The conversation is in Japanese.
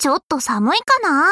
ちょっと寒いかな。